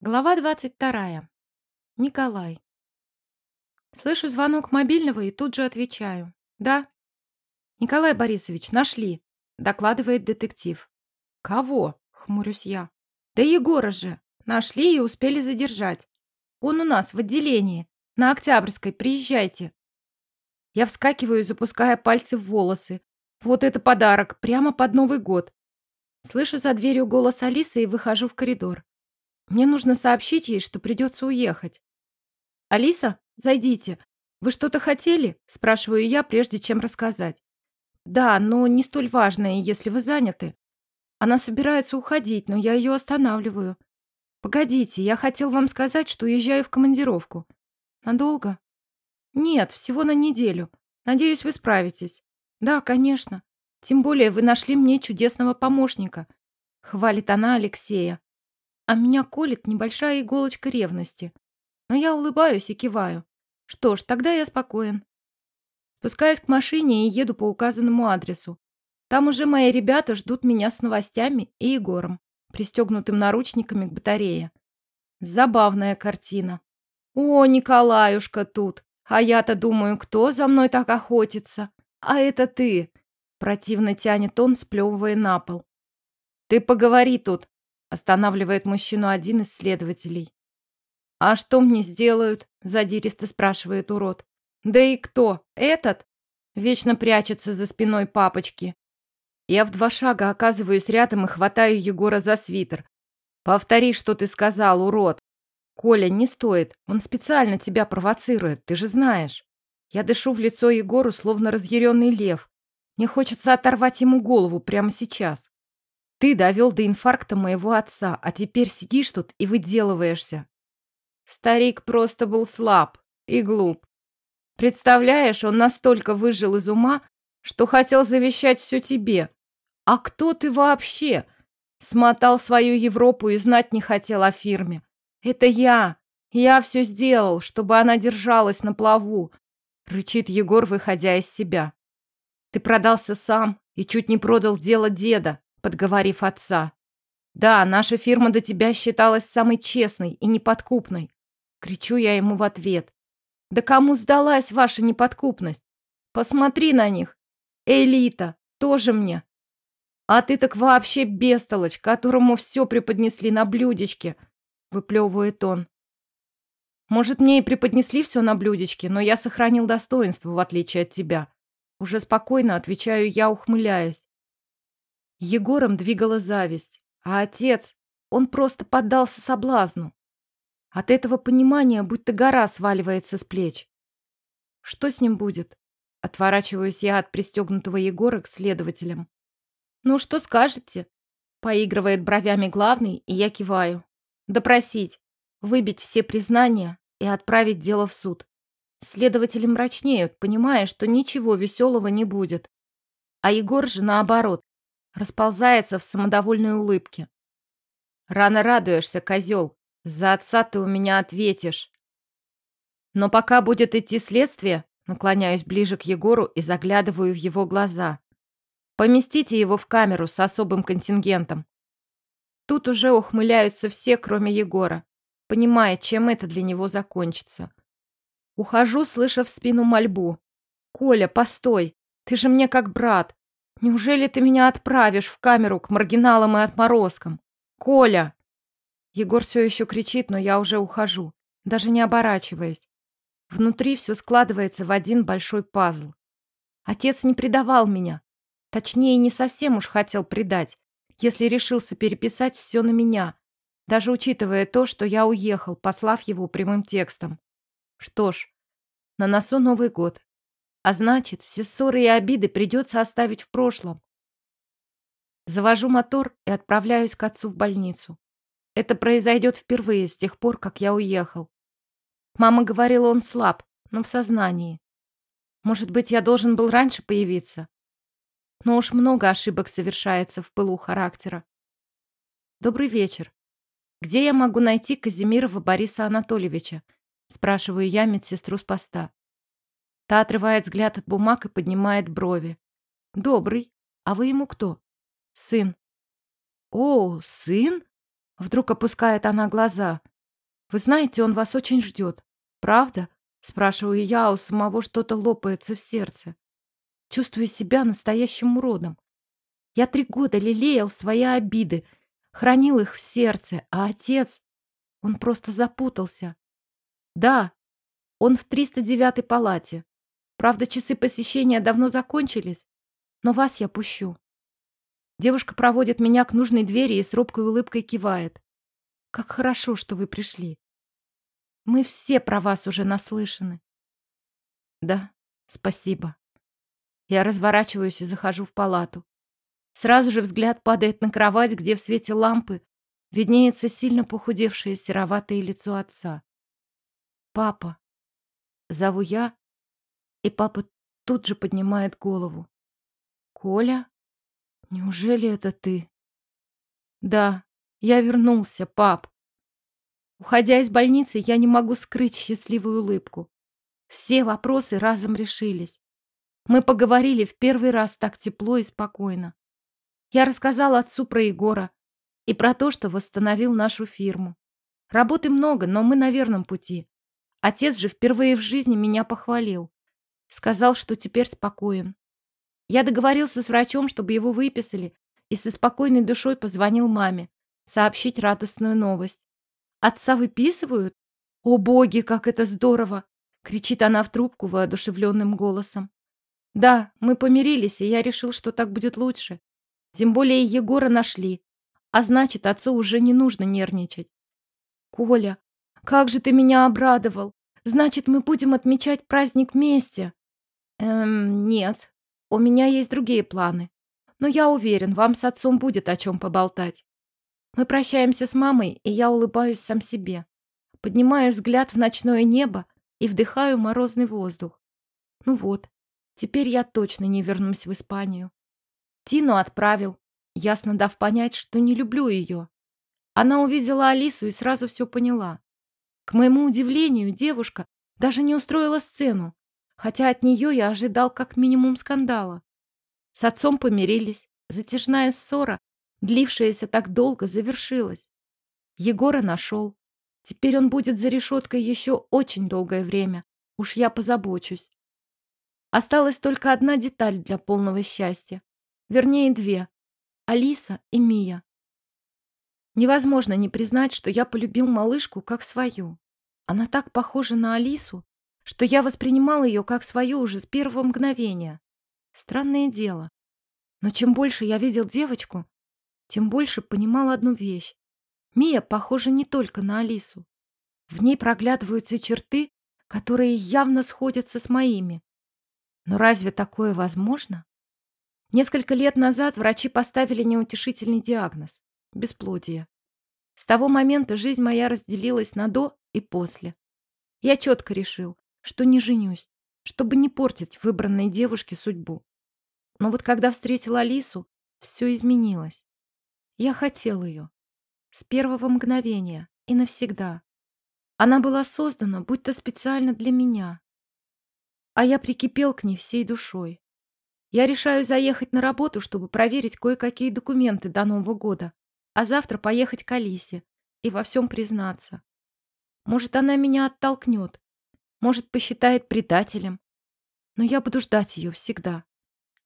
Глава 22. Николай. Слышу звонок мобильного и тут же отвечаю. «Да». «Николай Борисович, нашли», — докладывает детектив. «Кого?» — хмурюсь я. «Да Егора же. Нашли и успели задержать. Он у нас в отделении. На Октябрьской. Приезжайте». Я вскакиваю, запуская пальцы в волосы. Вот это подарок, прямо под Новый год. Слышу за дверью голос Алисы и выхожу в коридор. Мне нужно сообщить ей, что придется уехать. «Алиса, зайдите. Вы что-то хотели?» – спрашиваю я, прежде чем рассказать. «Да, но не столь важное, если вы заняты. Она собирается уходить, но я ее останавливаю. Погодите, я хотел вам сказать, что уезжаю в командировку. Надолго?» «Нет, всего на неделю. Надеюсь, вы справитесь». «Да, конечно. Тем более вы нашли мне чудесного помощника», — хвалит она Алексея. А меня колет небольшая иголочка ревности. Но я улыбаюсь и киваю. Что ж, тогда я спокоен. Спускаюсь к машине и еду по указанному адресу. Там уже мои ребята ждут меня с новостями и Егором, пристегнутым наручниками к батарее. Забавная картина. О, Николаюшка тут. А я-то думаю, кто за мной так охотится? А это ты. Противно тянет он, сплевывая на пол. Ты поговори тут, Останавливает мужчину один из следователей. «А что мне сделают?» – задиристо спрашивает урод. «Да и кто? Этот?» Вечно прячется за спиной папочки. Я в два шага оказываюсь рядом и хватаю Егора за свитер. «Повтори, что ты сказал, урод!» «Коля, не стоит. Он специально тебя провоцирует, ты же знаешь». Я дышу в лицо Егору, словно разъяренный лев. Мне хочется оторвать ему голову прямо сейчас. Ты довел до инфаркта моего отца, а теперь сидишь тут и выделываешься. Старик просто был слаб и глуп. Представляешь, он настолько выжил из ума, что хотел завещать все тебе. А кто ты вообще? Смотал свою Европу и знать не хотел о фирме. Это я. Я все сделал, чтобы она держалась на плаву. Рычит Егор, выходя из себя. Ты продался сам и чуть не продал дело деда подговорив отца. «Да, наша фирма до тебя считалась самой честной и неподкупной», — кричу я ему в ответ. «Да кому сдалась ваша неподкупность? Посмотри на них. Элита, тоже мне. А ты так вообще бестолочь, которому все преподнесли на блюдечке», — выплевывает он. «Может, мне и преподнесли все на блюдечке, но я сохранил достоинство, в отличие от тебя». Уже спокойно отвечаю я, ухмыляясь. Егором двигала зависть, а отец, он просто поддался соблазну. От этого понимания будто гора сваливается с плеч. Что с ним будет? Отворачиваюсь я от пристегнутого Егора к следователям. «Ну, что скажете?» Поигрывает бровями главный, и я киваю. «Допросить, выбить все признания и отправить дело в суд». Следователи мрачнеют, понимая, что ничего веселого не будет. А Егор же, наоборот, расползается в самодовольной улыбке. «Рано радуешься, козел. За отца ты у меня ответишь». Но пока будет идти следствие, наклоняюсь ближе к Егору и заглядываю в его глаза. Поместите его в камеру с особым контингентом. Тут уже ухмыляются все, кроме Егора, понимая, чем это для него закончится. Ухожу, слыша в спину мольбу. «Коля, постой! Ты же мне как брат! Неужели ты меня отправишь в камеру к маргиналам и отморозкам? Коля!» Егор все еще кричит, но я уже ухожу, даже не оборачиваясь. Внутри все складывается в один большой пазл. Отец не предавал меня. Точнее, не совсем уж хотел предать, если решился переписать все на меня, даже учитывая то, что я уехал, послав его прямым текстом. Что ж, на носу Новый год. А значит, все ссоры и обиды придется оставить в прошлом. Завожу мотор и отправляюсь к отцу в больницу. Это произойдет впервые с тех пор, как я уехал. Мама говорила, он слаб, но в сознании. Может быть, я должен был раньше появиться? Но уж много ошибок совершается в пылу характера. Добрый вечер. Где я могу найти Казимирова Бориса Анатольевича? Спрашиваю я медсестру с поста. Та отрывает взгляд от бумаг и поднимает брови. «Добрый. А вы ему кто?» «Сын». «О, сын?» Вдруг опускает она глаза. Вы знаете, он вас очень ждет. Правда? Спрашиваю я, а у самого что-то лопается в сердце. Чувствую себя настоящим уродом. Я три года лелеял свои обиды, хранил их в сердце, а отец... Он просто запутался. Да, он в 309-й палате. Правда, часы посещения давно закончились, но вас я пущу. Девушка проводит меня к нужной двери и с робкой улыбкой кивает. Как хорошо, что вы пришли. Мы все про вас уже наслышаны. Да, спасибо. Я разворачиваюсь и захожу в палату. Сразу же взгляд падает на кровать, где в свете лампы виднеется сильно похудевшее сероватое лицо отца. «Папа!» Зову я, и папа тут же поднимает голову. «Коля? Неужели это ты?» «Да, я вернулся, пап!» Уходя из больницы, я не могу скрыть счастливую улыбку. Все вопросы разом решились. Мы поговорили в первый раз так тепло и спокойно. Я рассказала отцу про Егора и про то, что восстановил нашу фирму. Работы много, но мы на верном пути. Отец же впервые в жизни меня похвалил. Сказал, что теперь спокоен. Я договорился с врачом, чтобы его выписали, и со спокойной душой позвонил маме сообщить радостную новость. Отца выписывают? О боги, как это здорово! Кричит она в трубку воодушевленным голосом. Да, мы помирились, и я решил, что так будет лучше. Тем более Егора нашли. А значит, отцу уже не нужно нервничать. Коля, как же ты меня обрадовал! Значит, мы будем отмечать праздник вместе. Эм, нет. У меня есть другие планы. Но я уверен, вам с отцом будет о чем поболтать. Мы прощаемся с мамой, и я улыбаюсь сам себе. Поднимаю взгляд в ночное небо и вдыхаю морозный воздух. Ну вот, теперь я точно не вернусь в Испанию. Тину отправил, ясно дав понять, что не люблю ее. Она увидела Алису и сразу все поняла. К моему удивлению, девушка даже не устроила сцену, хотя от нее я ожидал как минимум скандала. С отцом помирились, затяжная ссора длившаяся так долго, завершилась. Егора нашел. Теперь он будет за решеткой еще очень долгое время. Уж я позабочусь. Осталась только одна деталь для полного счастья. Вернее, две. Алиса и Мия. Невозможно не признать, что я полюбил малышку как свою. Она так похожа на Алису, что я воспринимал ее как свою уже с первого мгновения. Странное дело. Но чем больше я видел девочку, тем больше понимал одну вещь. Мия похожа не только на Алису. В ней проглядываются черты, которые явно сходятся с моими. Но разве такое возможно? Несколько лет назад врачи поставили неутешительный диагноз – бесплодие. С того момента жизнь моя разделилась на «до» и «после». Я четко решил, что не женюсь, чтобы не портить выбранной девушке судьбу. Но вот когда встретил Алису, все изменилось. Я хотел ее. С первого мгновения и навсегда. Она была создана будто специально для меня. А я прикипел к ней всей душой. Я решаю заехать на работу, чтобы проверить кое-какие документы до Нового года, а завтра поехать к Алисе и во всем признаться. Может, она меня оттолкнет, может, посчитает предателем. Но я буду ждать ее всегда,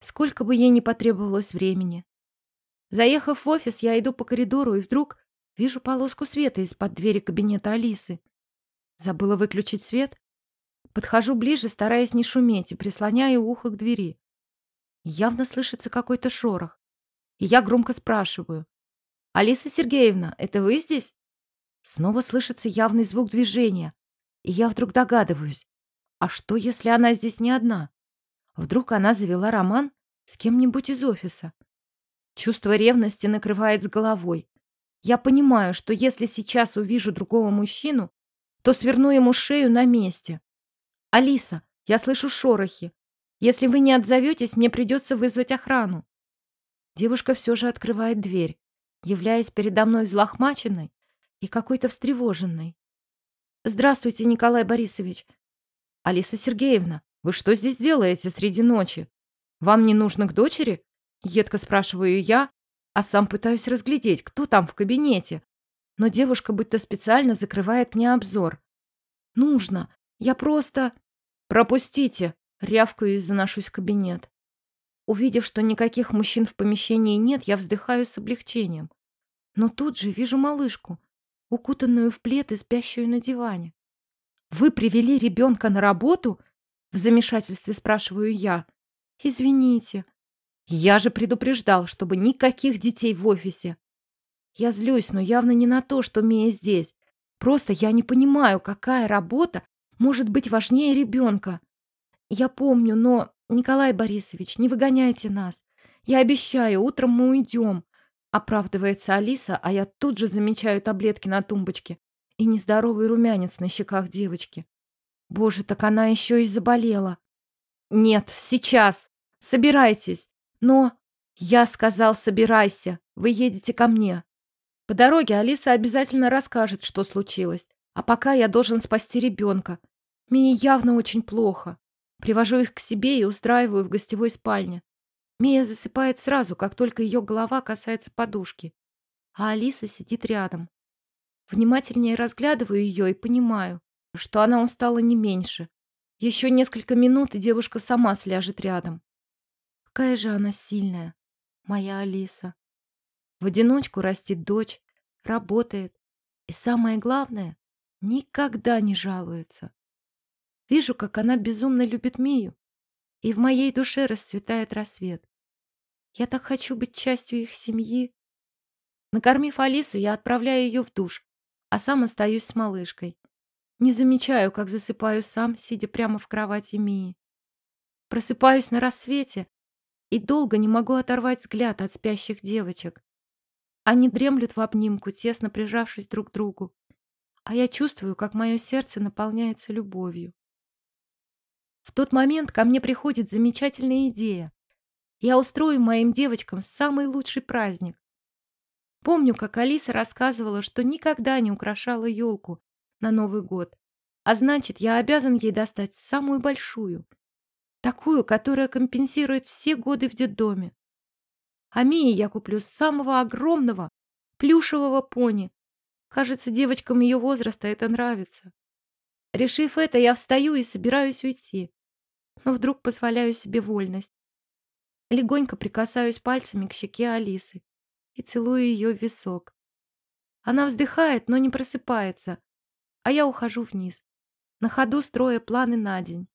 сколько бы ей ни потребовалось времени. Заехав в офис, я иду по коридору и вдруг вижу полоску света из-под двери кабинета Алисы. Забыла выключить свет? Подхожу ближе, стараясь не шуметь, и прислоняю ухо к двери. Явно слышится какой-то шорох. И я громко спрашиваю. «Алиса Сергеевна, это вы здесь?» Снова слышится явный звук движения. И я вдруг догадываюсь. А что, если она здесь не одна? Вдруг она завела роман с кем-нибудь из офиса? Чувство ревности накрывает с головой. Я понимаю, что если сейчас увижу другого мужчину, то сверну ему шею на месте. «Алиса, я слышу шорохи. Если вы не отзоветесь, мне придется вызвать охрану». Девушка все же открывает дверь, являясь передо мной взлохмаченной и какой-то встревоженной. «Здравствуйте, Николай Борисович». «Алиса Сергеевна, вы что здесь делаете среди ночи? Вам не нужно к дочери?» Едко спрашиваю я, а сам пытаюсь разглядеть, кто там в кабинете. но девушка будто специально закрывает мне обзор. Нужно. Я просто... Пропустите. Рявкаю и заношусь в кабинет. Увидев, что никаких мужчин в помещении нет, я вздыхаю с облегчением. Но тут же вижу малышку, укутанную в плед и спящую на диване. «Вы привели ребенка на работу?» В замешательстве спрашиваю я. «Извините». «Я же предупреждал, чтобы никаких детей в офисе». Я злюсь, но явно не на то, что Мия здесь. Просто я не понимаю, какая работа может быть важнее ребенка. Я помню, но, Николай Борисович, не выгоняйте нас. Я обещаю, утром мы уйдем. Оправдывается Алиса, а я тут же замечаю таблетки на тумбочке и нездоровый румянец на щеках девочки. Боже, так она еще и заболела. Нет, сейчас. Собирайтесь. Но... Я сказал, собирайся. Вы едете ко мне. По дороге Алиса обязательно расскажет, что случилось. А пока я должен спасти ребенка. Мии явно очень плохо. Привожу их к себе и устраиваю в гостевой спальне. Мия засыпает сразу, как только ее голова касается подушки. А Алиса сидит рядом. Внимательнее разглядываю ее и понимаю, что она устала не меньше. Еще несколько минут, и девушка сама сляжет рядом. Какая же она сильная, моя Алиса. В одиночку растет дочь, работает. И самое главное, никогда не жалуется. Вижу, как она безумно любит Мию, и в моей душе расцветает рассвет. Я так хочу быть частью их семьи. Накормив Алису, я отправляю ее в душ, а сам остаюсь с малышкой. Не замечаю, как засыпаю сам, сидя прямо в кровати Мии. Просыпаюсь на рассвете и долго не могу оторвать взгляд от спящих девочек. Они дремлют в обнимку, тесно прижавшись друг к другу, а я чувствую, как мое сердце наполняется любовью. В тот момент ко мне приходит замечательная идея. Я устрою моим девочкам самый лучший праздник. Помню, как Алиса рассказывала, что никогда не украшала елку на Новый год, а значит, я обязан ей достать самую большую, такую, которая компенсирует все годы в детдоме. А Мии я куплю самого огромного плюшевого пони. Кажется, девочкам ее возраста это нравится. Решив это, я встаю и собираюсь уйти. Но вдруг позволяю себе вольность. Легонько прикасаюсь пальцами к щеке Алисы и целую ее в висок. Она вздыхает, но не просыпается, а я ухожу вниз, на ходу строя планы на день.